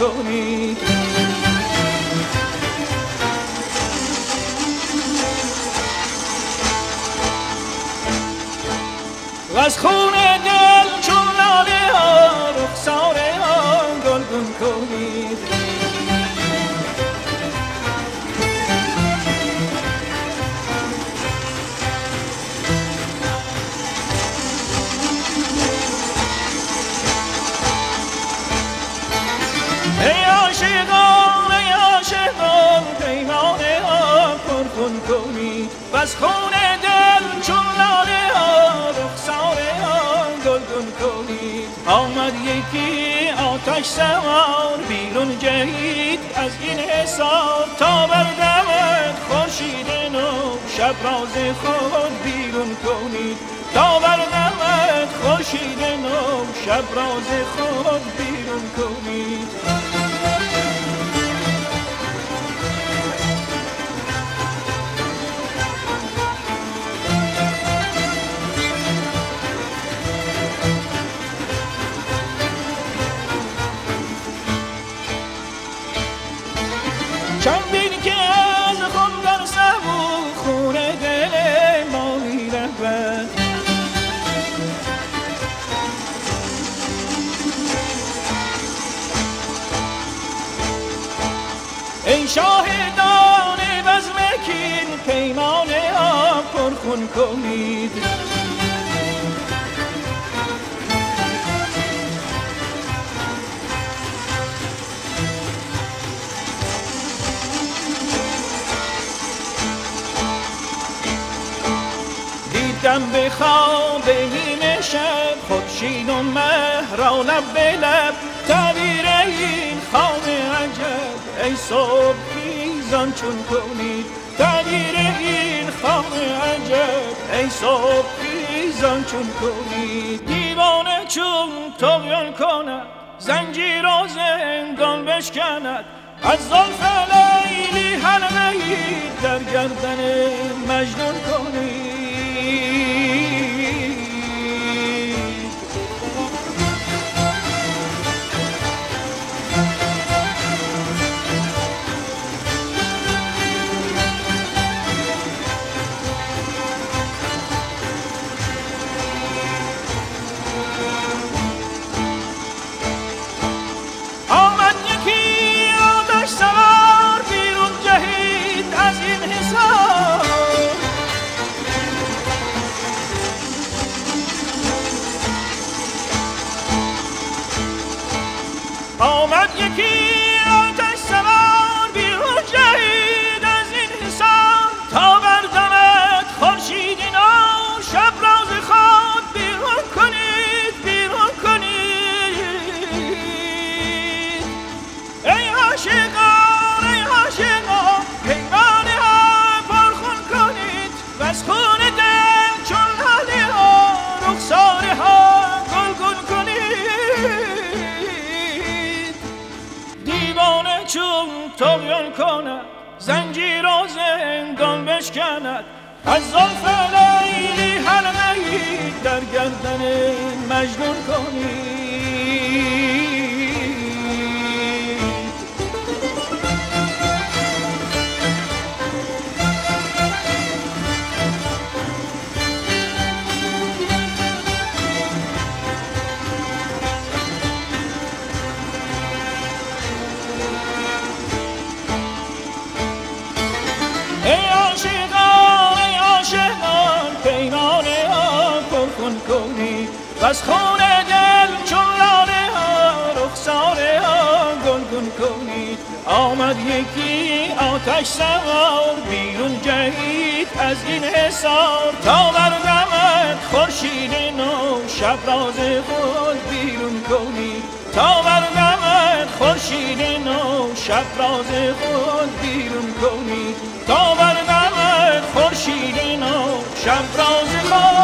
کنید و از خون عاشقان ای عاشقان پیمانه ها پرخون کنید و از خون دل چون لاله ها رخسار ها گلگون کنید آمد یکی آتش سوار بیرون جهید. از این حساب تا بردمد خورشید نو. شب راز خود بیرون کنید تا بردمد خورشید نو. شب راز خود بیرون کنید ای شاهدان بزم کین پیمانه ها پرخون کنید دیدم به خواب نیمه شب خورشید و مهرا لب به لب. تعبیر این خواب عجب ای صبح خیزان چون کنید. تعبیر این خواب عجب ای صبح خیزان چون کنید. دیوانه چون تغیان کند زنجیر و زندان بشکند. از زلف لیلی حلقه در گردن مجنون کنید. آمد چون تغیان کند زنجیر و زندان بشکند. از زلف لیلی حلقه در گردن مجنون کنید عاشقان عاشقان پیمانه ها کنید و از خون دل چون لاله ها رخساره ها گلگون کنید آمد یکی آتش سوار بیرون جهید از این حصار. تا بردمد خورشید نو شب راز خود بیرون کنید تا بردمد خورشید نو شب راز خود بیرون کنید تا بردمد champrons e.